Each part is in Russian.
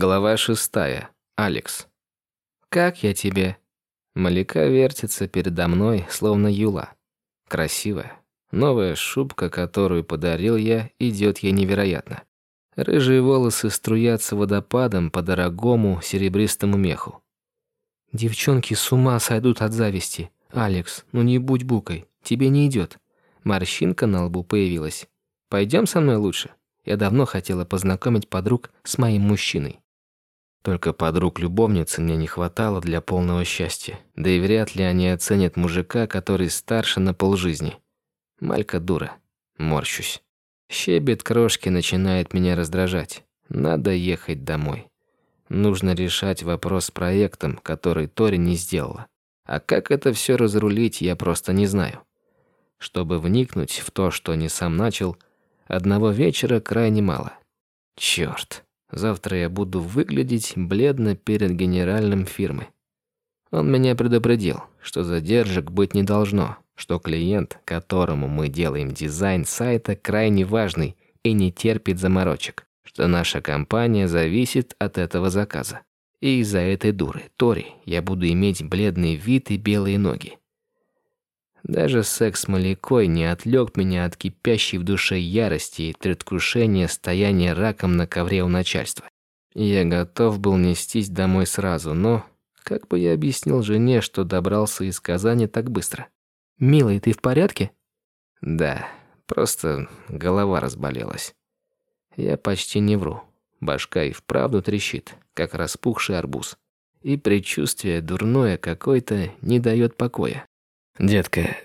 Глава шестая. Алекс. «Как я тебе?» Малика вертится передо мной, словно юла. Красивая. Новая шубка, которую подарил я, идет ей невероятно. Рыжие волосы струятся водопадом по дорогому серебристому меху. «Девчонки с ума сойдут от зависти. Алекс, ну не будь букой, тебе не идет. Морщинка на лбу появилась. Пойдем со мной лучше. Я давно хотела познакомить подруг с моим мужчиной. Только подруг-любовницы мне не хватало для полного счастья. Да и вряд ли они оценят мужика, который старше на полжизни. Малька дура. Морщусь. Щебет крошки начинает меня раздражать. Надо ехать домой. Нужно решать вопрос с проектом, который Тори не сделала. А как это все разрулить, я просто не знаю. Чтобы вникнуть в то, что не сам начал, одного вечера крайне мало. Черт. Завтра я буду выглядеть бледно перед генеральным фирмы. Он меня предупредил, что задержек быть не должно, что клиент, которому мы делаем дизайн сайта, крайне важный и не терпит заморочек, что наша компания зависит от этого заказа. И из-за этой дуры, Тори, я буду иметь бледный вид и белые ноги. Даже секс с Малякой не отвлек меня от кипящей в душе ярости и предвкушения стояния раком на ковре у начальства. Я готов был нестись домой сразу, но как бы я объяснил жене, что добрался из Казани так быстро? «Милый, ты в порядке?» «Да, просто голова разболелась. Я почти не вру. Башка и вправду трещит, как распухший арбуз. И предчувствие дурное какое-то не дает покоя. «Детка,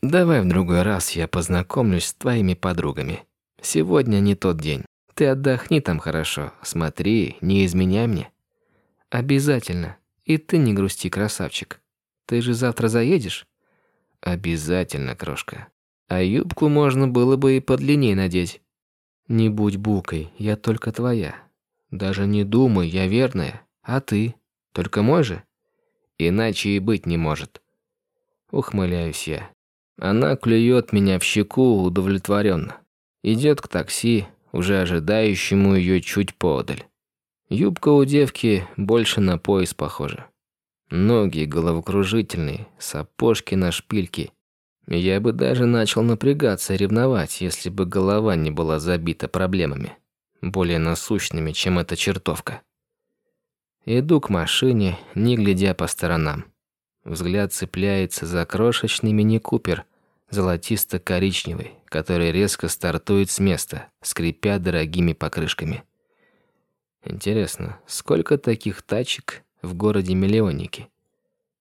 давай в другой раз я познакомлюсь с твоими подругами. Сегодня не тот день. Ты отдохни там хорошо, смотри, не изменяй мне». «Обязательно. И ты не грусти, красавчик. Ты же завтра заедешь?» «Обязательно, крошка. А юбку можно было бы и подлинней надеть». «Не будь букой, я только твоя. Даже не думай, я верная. А ты? Только мой же?» «Иначе и быть не может». Ухмыляюсь я. Она клюет меня в щеку удовлетворенно. Идет к такси, уже ожидающему ее чуть подаль. Юбка у девки больше на пояс похожа. Ноги головокружительные, сапожки на шпильке. Я бы даже начал напрягаться и ревновать, если бы голова не была забита проблемами, более насущными, чем эта чертовка. Иду к машине, не глядя по сторонам. Взгляд цепляется за крошечный мини-купер, золотисто-коричневый, который резко стартует с места, скрипя дорогими покрышками. Интересно, сколько таких тачек в городе-миллионнике?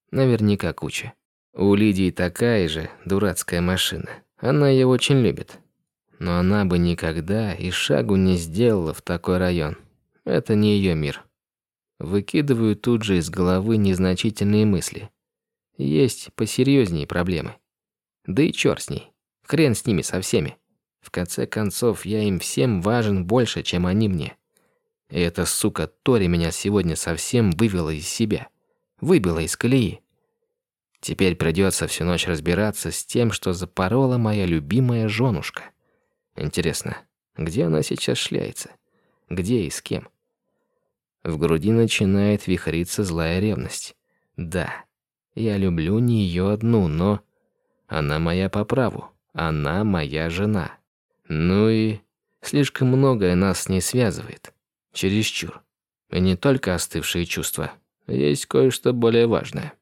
Наверняка куча. У Лидии такая же дурацкая машина. Она ее очень любит. Но она бы никогда и шагу не сделала в такой район. Это не ее мир. Выкидываю тут же из головы незначительные мысли. Есть посерьезнее проблемы. Да и черт с ней. Хрен с ними со всеми. В конце концов, я им всем важен больше, чем они мне. И эта сука Тори меня сегодня совсем вывела из себя. Выбила из колеи. Теперь придется всю ночь разбираться с тем, что запорола моя любимая женушка. Интересно, где она сейчас шляется? Где и с кем? В груди начинает вихриться злая ревность. Да, я люблю не ее одну, но... Она моя по праву. Она моя жена. Ну и... Слишком многое нас с ней связывает. Чересчур. И не только остывшие чувства. Есть кое-что более важное.